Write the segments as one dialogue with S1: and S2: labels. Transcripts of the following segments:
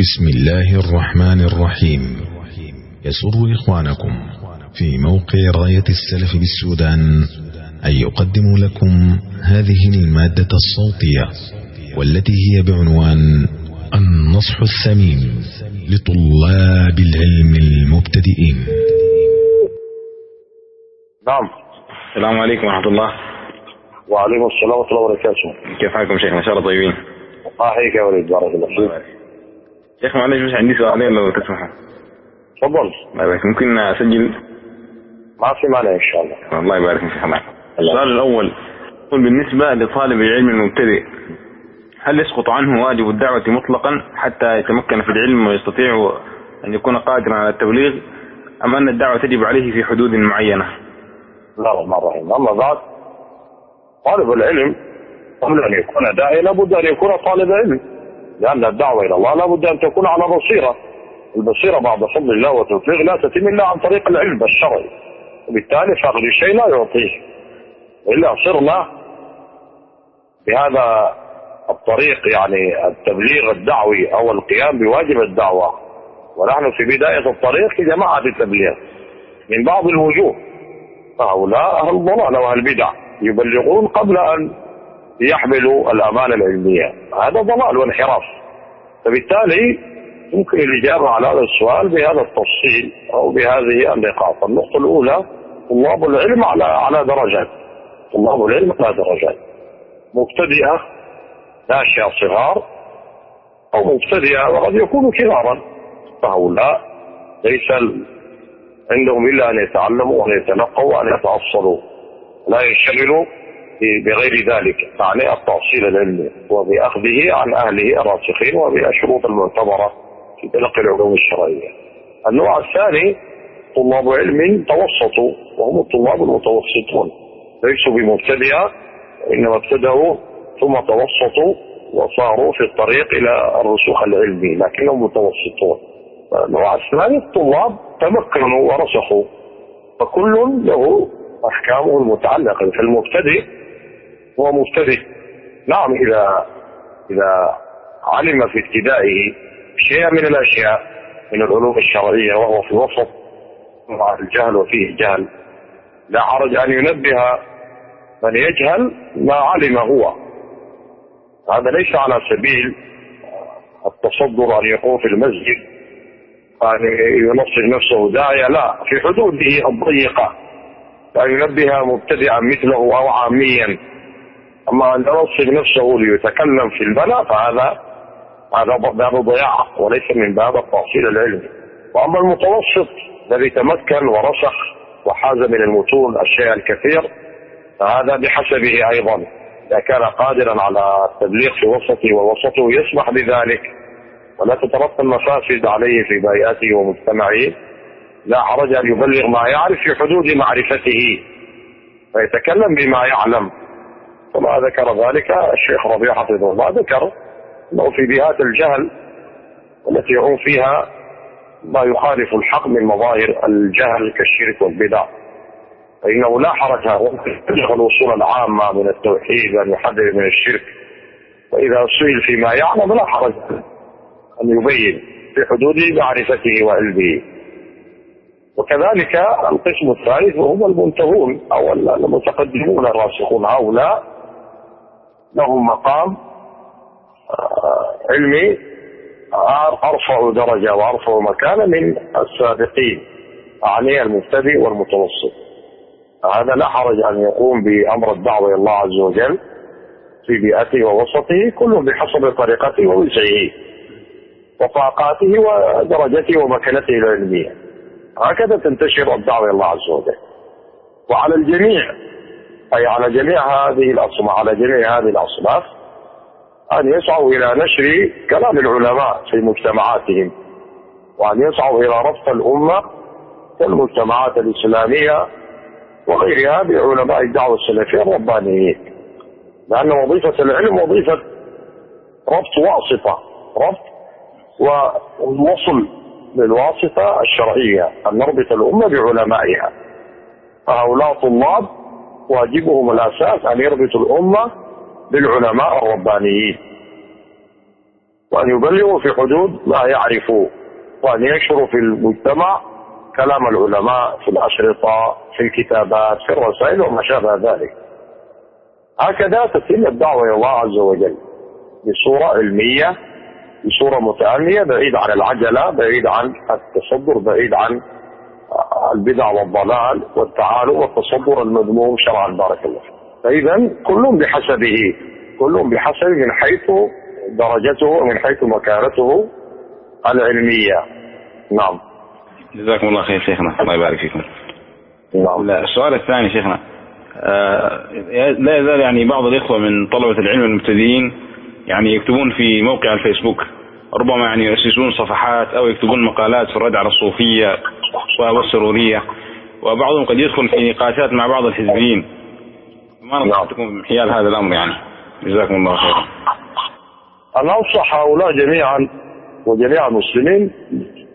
S1: بسم الله الرحمن الرحيم. يسر إخوانكم في موقع راية السلف بالسودان أن يقدموا لكم هذه المادة الصوتية والتي هي بعنوان النصح الثمين لطلاب العلم المبتدئين.
S2: نعم.
S3: السلام عليكم ورحمة الله.
S2: وعليكم السلام ورحمة الله وبركاته.
S3: كيف حالكم شيخنا؟ إن شاء الله طيبين.
S2: أحييك يا وليد بارك الله فيك.
S3: شيخ معلش بس عندي سؤالين لو تسمحوا.
S2: تفضل.
S3: الله يبارك. ممكن أسجل؟
S2: ما في مانع إن شاء الله.
S3: الله يبارك فيك السؤال الأول. يقول بالنسبة لطالب العلم المبتدئ هل يسقط عنه واجب الدعوة مطلقا حتى يتمكن في العلم ويستطيع أن يكون قادرا على التبليغ أم أن الدعوة تجب عليه في حدود معينة؟
S2: الله الرحمن الرحيم أما بعد طالب العلم قبل أن يكون داعية لابد أن يكون طالب علم. لأن الدعوة إلى الله لابد أن تكون على بصيرة. البصيرة بعد فضل الله وتوفيقه لا تتم إلا عن طريق العلم الشرعي. وبالتالي فقد الشيء لا يعطيه. إلا صرنا بهذا الطريق يعني التبليغ الدعوي أو القيام بواجب الدعوة. ونحن في بداية الطريق في جماعة التبليغ. من بعض الوجوه. فهؤلاء أهل الضلال وأهل البدع. يبلغون قبل أن يحملوا الأمانة العلمية. هذا ضلال وانحراف. فبالتالي يمكن الإجابة على هذا السؤال بهذا التفصيل أو بهذه النقاط. النقطة الأولى طلاب العلم على على درجات. طلاب العلم على درجات. مبتدئة ناشئة صغار أو مبتدئة وقد يكونوا كبارا. فهؤلاء ليس عندهم إلا أن يتعلموا وأن يتلقوا وأن يتأصلوا لا ينشغلوا بغير ذلك. يعني التأصيل العلمي وبأخذه عن أهله الراسخين وبالشروط المعتبرة في تلقي العلوم الشرعية. النوع الثاني طلاب علم توسطوا وهم الطلاب المتوسطون. ليسوا بمبتدئة وإنما ابتدأوا ثم توسطوا وصاروا في الطريق إلى الرسوخ العلمي لكنهم متوسطون. النوع الثاني الطلاب تمكنوا ورسخوا فكل له أحكامه المتعلقة. فالمبتدئ هو مبتدئ. نعم إذا إذا علم في ابتدائه شيئا من الأشياء من العلوم الشرعية وهو في وسط مع الجهل وفيه جهل لا حرج أن ينبه من يجهل ما علم هو. هذا ليس على سبيل التصدر أن يقوم في المسجد أن ينصب نفسه داعية لا في حدوده الضيقة أن ينبه مبتدئا مثله أو عاميا. أما أن ينصب نفسه ليتكلم في البلاء فهذا هذا باب ضياع وليس من باب التأصيل العلمي وأما المتوسط الذي تمكن ورسخ وحاز من المتون الشيء الكثير فهذا بحسبه أيضا. إذا كان قادرا على التبليغ في وسطه ووسطه يسمح بذلك. ولا تترتب مفاسد عليه في بيئته ومجتمعه. لا حرج أن يبلغ ما يعرف في حدود معرفته. فيتكلم بما يعلم. كما ذكر ذلك الشيخ ربيع حفظه الله. ذكر أنه في بيئات الجهل التي يعون فيها ما يخالف الحق من مظاهر الجهل كالشرك والبدع. فإنه لا حرج يبلغ الوصول العامة من التوحيد أن يحذر من الشرك. وإذا سئل فيما يعلم لا حرج أن يبين في حدود معرفته وعلمه. وكذلك القسم الثالث وهم المنتهون أو المتقدمون الراسخون هؤلاء لهم مقام علمي أرفع درجة وأرفع مكانة من السابقين أعني المبتدئ والمتوسط. هذا لا حرج أن يقوم بأمر الدعوة إلى الله عز وجل في بيئته ووسطه كل بحسب طريقته ووسعه وطاقاته ودرجته ومكانته العلمية. هكذا تنتشر الدعوة إلى الله عز وجل. وعلى الجميع أي على جميع هذه الأصناف على جميع هذه الأصناف أن يسعوا إلى نشر كلام العلماء في مجتمعاتهم وأن يسعوا إلى ربط الأمة والمجتمعات الإسلامية وغيرها بعلماء الدعوة السلفية الربانيين. لأن وظيفة العلم وظيفة ربط واسطة ربط والوصل للواسطة الشرعية أن نربط الأمة بعلمائها. فهؤلاء طلاب واجبهم الأساس أن يربطوا الأمة بالعلماء الربانيين. وأن يبلغوا في حدود ما يعرفوا وأن ينشروا في المجتمع كلام العلماء في الأشرطة في الكتابات في الرسائل وما شابه ذلك. هكذا تتم الدعوة إلى الله عز وجل بصورة علمية بصورة متأنية بعيد عن العجلة بعيد عن التصدر بعيد عن البدع والضلال والتعالي والتصدر المذموم شرعا بارك الله فإذا كل بحسبه كل بحسب من حيث درجته ومن حيث مكانته العلمية. نعم.
S3: جزاكم الله خير شيخنا. الله يبارك فيكم.
S2: نعم.
S3: السؤال الثاني شيخنا آه، لا يزال يعني بعض الإخوة من طلبة العلم المبتدئين يعني يكتبون في موقع الفيسبوك ربما يعني يؤسسون صفحات أو يكتبون مقالات في الرد على الصوفية. والسرورية وبعضهم قد يدخل في نقاشات مع بعض الحزبيين. ما نصحتكم من حيال هذا الأمر يعني؟ جزاكم الله خيرا.
S2: أنا أنصح هؤلاء جميعا وجميع المسلمين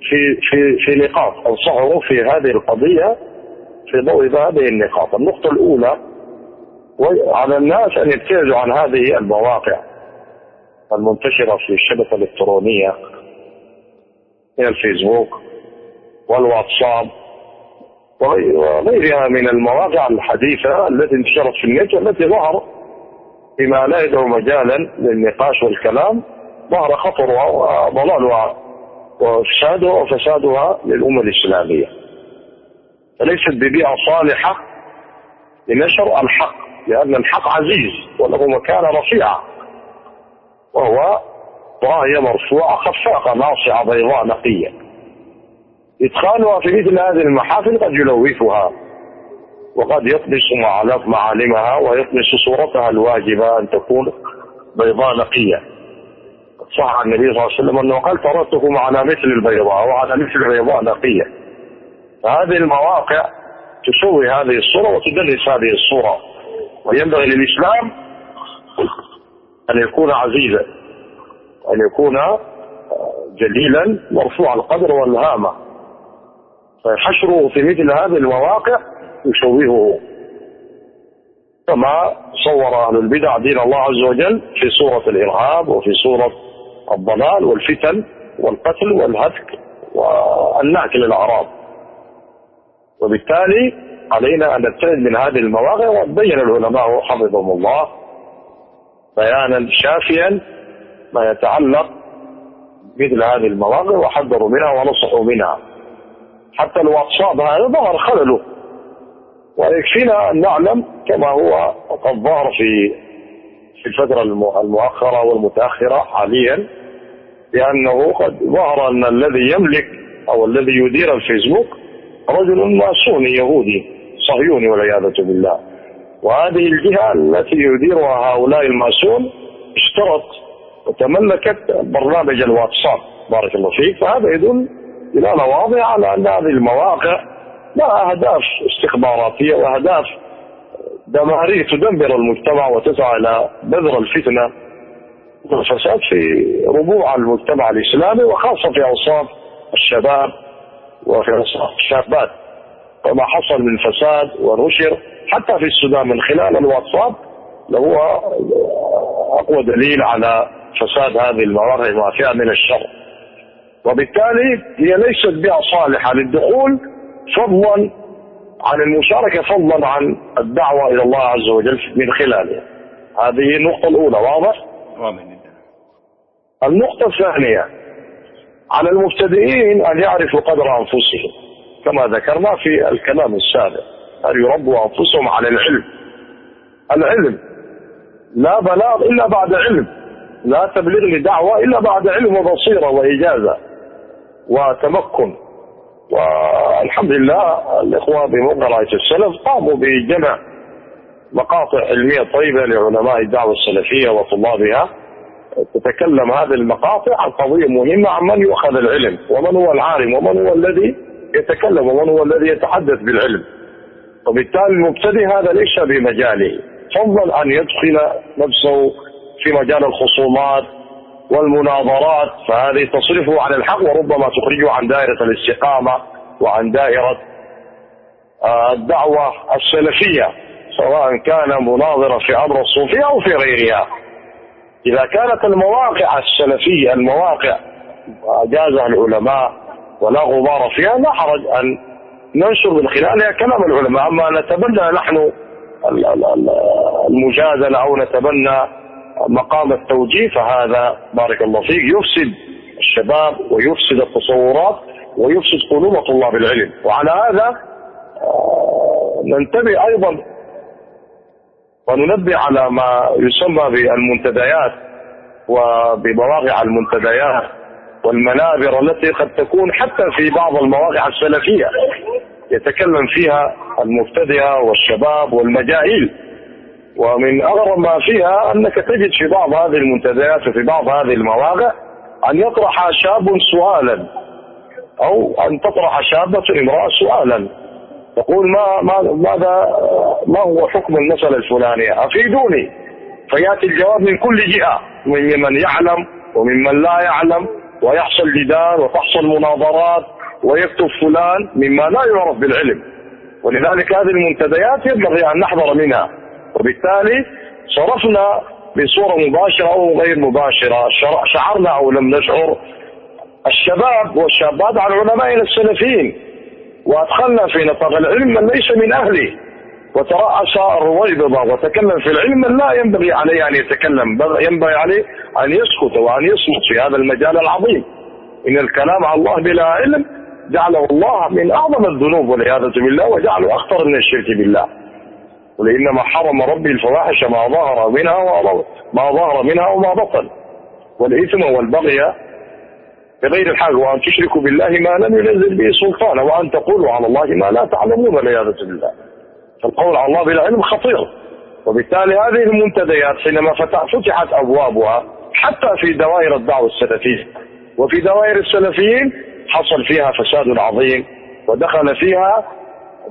S2: في في في نقاط. أنصحهم في هذه القضية في ضوء هذه النقاط. النقطة الأولى على الناس أن يبتعدوا عن هذه المواقع المنتشرة في الشبكة الإلكترونية من الفيسبوك والواتساب وغيرها من المواقع الحديثة التي انتشرت في النت والتي ظهر بما لا يدعو مجالا للنقاش والكلام ظهر خطرها وضلالها وفسادها وفسادها للأمة الإسلامية. فليست ببيئة صالحة لنشر الحق لأن الحق عزيز وله مكانة رفيعة وهو راية مرفوعة خفاقة ناصعة بيضاء نقية. إدخالها في مثل هذه المحافل قد يلوثها وقد يطمس معالمها ويطمس صورتها الواجبة أن تكون بيضاء نقية. صح عن النبي صلى الله عليه وسلم أنه قال تركتكم على مثل البيضاء وعلى مثل بيضاء نقية. فهذه المواقع تسوي هذه الصورة وتدرس هذه الصورة وينبغي للإسلام أن يكون عزيزا أن يكون جليلا مرفوع القدر والهامة. فحشره في مثل هذه المواقع يشوهه. كما صور أهل البدع دين الله عز وجل في صورة الإرهاب وفي صورة الضلال والفتن والقتل والهتك والنهك للأعراض وبالتالي علينا أن نبتعد من هذه المواقع وبين العلماء حفظهم الله بيانا شافيا ما يتعلق مثل هذه المواقع وحذروا منها ونصحوا منها. حتى الواتساب هذا ظهر خلله ويكفينا أن نعلم كما هو قد ظهر في في الفترة المؤخرة والمتأخرة حاليا بأنه قد ظهر أن الذي يملك أو الذي يدير الفيسبوك رجل ماسوني يهودي صهيوني والعياذ بالله. وهذه الجهة التي يديرها هؤلاء الماسون اشترت وتملكت برنامج الواتساب بارك الله فيك. فهذا يدل دلاله واضحه على أن هذه المواقع لها أهداف استخباراتية وأهداف دمارية تدمر المجتمع وتسعى إلى بذر الفتنة والفساد في ربوع المجتمع الإسلامي وخاصة في اوساط الشباب وفي اوساط الشابات. وما حصل من فساد ونشر حتى في السودان من خلال الواتساب لهو أقوى دليل على فساد هذه المواقع ما فيها من الشر. وبالتالي هي ليست بيئة صالحة للدخول فضلا عن المشاركة فضلا عن الدعوة إلى الله عز وجل من خلالها. هذه النقطة الأولى واضح؟
S3: واضح جدا.
S2: النقطة الثانية على المبتدئين أن يعرفوا قدر أنفسهم. كما ذكرنا في الكلام السابق أن يربوا أنفسهم على العلم؟ العلم لا بلاغ إلا بعد علم. لا تبليغ لدعوة إلا بعد علم وبصيرة وإجازة. وتمكن. والحمد لله الإخوة بموقع راية السلف قاموا بجمع مقاطع علمية طيبة لعلماء الدعوة السلفية وطلابها. تتكلم هذه المقاطع عن قضية مهمة عن من يؤخذ العلم ومن هو العالم ومن هو الذي يتكلم ومن هو الذي يتحدث بالعلم. وبالتالي المبتدئ هذا ليس بمجاله. فضلا أن يدخل نفسه في مجال الخصومات والمناظرات فهذه تصرفه عن الحق وربما تخرجه عن دائرة الاستقامة وعن دائرة آه، الدعوة السلفية سواء كان مناظرا في أمر الصوفية أو في غيرها. إذا كانت المواقع السلفية المواقع أجازها العلماء ولا غبار فيها لا حرج أن ننشر من خلالها كلام العلماء. أما نتبنى نحن المجادلة أو نتبنى مقام التوجيه فهذا بارك الله فيك يفسد الشباب ويفسد التصورات ويفسد قلوب طلاب العلم. وعلى هذا آه، ننتبه أيضا وننبه على ما يسمى بالمنتديات وبمواقع المنتديات والمنابر التي قد تكون حتى في بعض المواقع السلفية يتكلم فيها المبتدئة والشباب والمجاهيل. ومن أغرب ما فيها أنك تجد في بعض هذه المنتديات وفي بعض هذه المواقع أن يطرح شاب سؤالا أو أن تطرح شابة امرأة سؤالا. تقول ما ما ماذا ما هو حكم المسألة الفلانية أفيدوني. فيأتي الجواب من كل جهة من يعلم وممن لا يعلم ويحصل جدال وتحصل مناظرات ويكتب فلان مما لا يعرف بالعلم. ولذلك هذه المنتديات ينبغي أن نحذر منها. وبالتالي صرفنا بصورة مباشرة أو غير مباشرة شعرنا أو لم نشعر. الشباب والشابات على علمائنا السلفيين. وأدخلنا في نطاق العلم من ليس من أهله. وترأس الرويبضة وتكلم في العلم من لا ينبغي عليه أن يتكلم بل ينبغي عليه أن يسكت وأن يصمت في هذا المجال العظيم. إن الكلام على الله بلا علم جعله الله من أعظم الذنوب والعياذة بالله وجعله أخطر من الشرك بالله. قل إنما حرم ربي الفواحش ما ظهر منها ما ظهر منها وما بطن. والإثم والبغي بغير الحق وأن تشركوا بالله ما لم ينزل به سلطانا وأن تقولوا على الله ما لا تعلمون والعياذ بالله. فالقول على الله بلا علم خطير. وبالتالي هذه المنتديات حينما فتحت أبوابها حتى في دوائر الدعوة السلفية. وفي دوائر السلفيين حصل فيها فساد عظيم ودخل فيها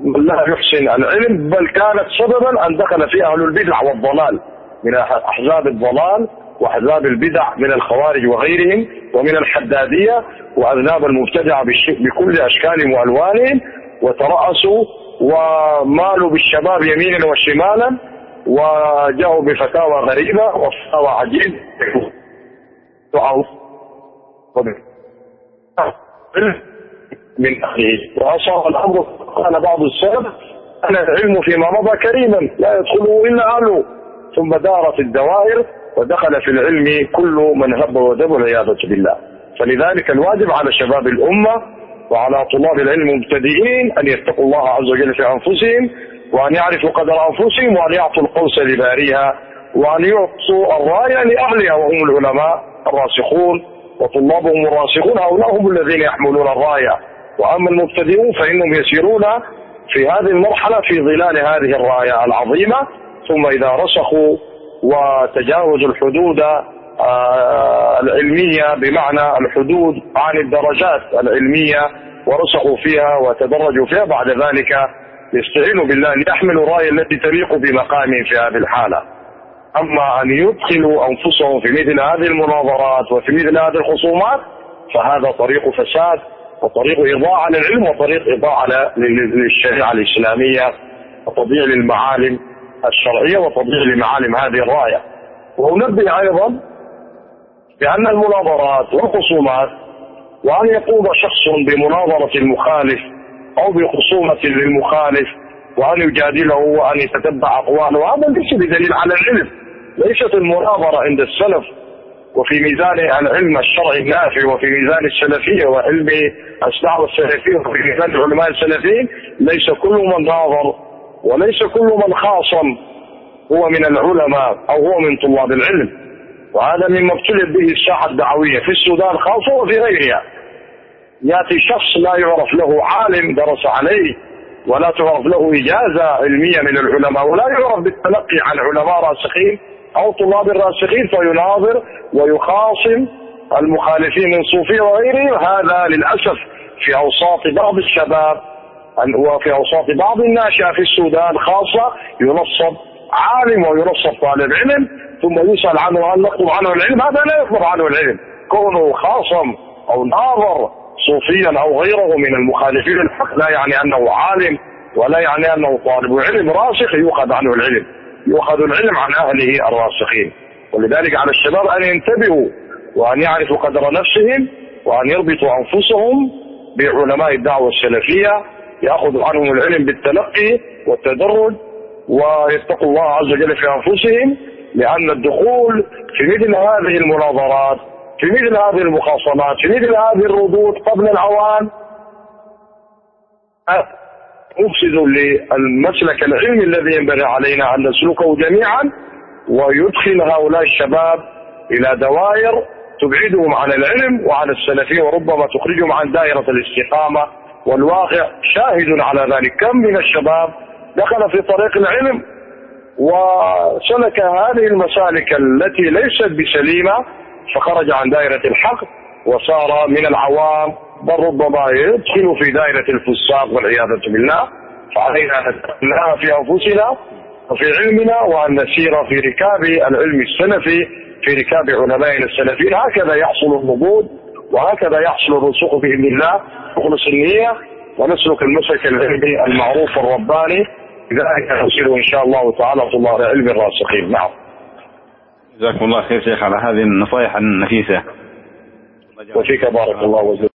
S2: لا يحسن العلم بل كانت سببا أن دخل فيها أهل البدع والضلال من أحزاب الضلال وأحزاب البدع من الخوارج وغيرهم ومن الحدادية وأذناب المبتدعة بكل أشكالهم وألوانهم وترأسوا ومالوا بالشباب يمينا وشمالا وجاءوا بفتاوى غريبة وفتاوى عجيبة. من أهله وأصاب الأمر قال بعض السلف أنا العلم فيما مضى كريما لا يدخله إلا أهله. ثم دارت الدوائر ودخل في العلم كل من هب ودب والعياذة بالله. فلذلك الواجب على شباب الأمة وعلى طلاب العلم المبتدئين أن يتقوا الله عز وجل في أنفسهم وأن يعرفوا قدر أنفسهم وأن يعطوا القوس لباريها وأن يعطوا الراية لأهلها وهم العلماء الراسخون وطلابهم الراسخون هؤلاء هم الذين يحملون الراية. وأما المبتدئون فإنهم يسيرون في هذه المرحلة في ظلال هذه الراية العظيمة ثم إذا رسخوا وتجاوزوا الحدود آه، العلمية بمعنى الحدود عن الدرجات العلمية ورسخوا فيها وتدرجوا فيها بعد ذلك يستعينوا بالله ليحملوا الراية التي تليق بمقامهم في هذه الحالة. أما أن يدخلوا أنفسهم في مثل هذه المناظرات وفي مثل هذه الخصومات فهذا طريق فساد وطريق إضاعة للعلم وطريق إضاعة للشريعة الإسلامية وتضييع للمعالم الشرعية وتضييع لمعالم هذه الراية. وأنبه أيضا بأن المناظرات والخصومات وأن يقوم شخص بمناظرة المخالف أو بخصومة للمخالف وأن يجادله وأن يتتبع أقواله. هذا ليس بدليل على العلم ليست المناظرة عند السلف وفي ميزان العلم الشرعي النافع وفي ميزان السلفية وعلم الدعوة السلفية وفي ميزان العلماء السلفيين ليس كل من ناظر وليس كل من خاصم هو من العلماء أو هو من طلاب العلم. وهذا مما ابتلت به الساحة الدعوية. في السودان خاصة وفي غيرها. يأتي شخص لا يعرف له عالم درس عليه ولا تعرف له إجازة علمية من العلماء ولا يعرف بالتلقي عن علماء راسخين أو طلاب الراسخين فيناظر ويخاصم المخالفين من صوفية وغيرهم. هذا للأسف في أوساط بعض الشباب وفي أوساط بعض الناشئة في السودان خاصة ينصب عالم وينصب طالب علم ثم يسأل عنه هل نطلب عنه العلم؟ هذا لا يطلب عنه العلم. كونه خاصم أو ناظر صوفيا أو غيره من المخالفين الحق لا يعني أنه عالم ولا يعني أنه طالب علم راسخ يؤخذ عنه العلم. يؤخذ العلم عن أهله الراسخين. ولذلك على الشباب أن ينتبهوا وأن يعرفوا قدر نفسهم وأن يربطوا أنفسهم بعلماء الدعوة السلفية يأخذوا عنهم العلم بالتلقي والتدرج ويتقوا الله عز وجل في أنفسهم لأن الدخول في مثل هذه المناظرات في مثل هذه المخاصمات في مثل هذه الردود قبل العوام مفسد للمسلك العلمي الذي ينبغي علينا أن نسلكه جميعا ويدخل هؤلاء الشباب إلى دوائر تبعدهم عن العلم وعن السلفية وربما تخرجهم عن دائرة الاستقامة. والواقع شاهد على ذلك. كم من الشباب دخل في طريق العلم وسلك هذه المسالك التي ليست بسليمة فخرج عن دائرة الحق. وصار من العوام بل ربما يدخل في دائرة الفساق والعياذ بالله فعلينا أن نتقلها في أنفسنا وفي علمنا وأن نسير في ركاب العلم السلفي في ركاب علمائنا السلفيين. هكذا يحصل النضوج وهكذا يحصل الرسوخ بإذن الله. نخلص النية ونسلك المسلك العلمي المعروف الرباني لذلك نصير إن شاء الله تعالى طلاب علم الراسخين نعم.
S3: جزاكم الله خير شيخ على هذه النصائح النفيسة.
S2: وفيك بارك الله وجل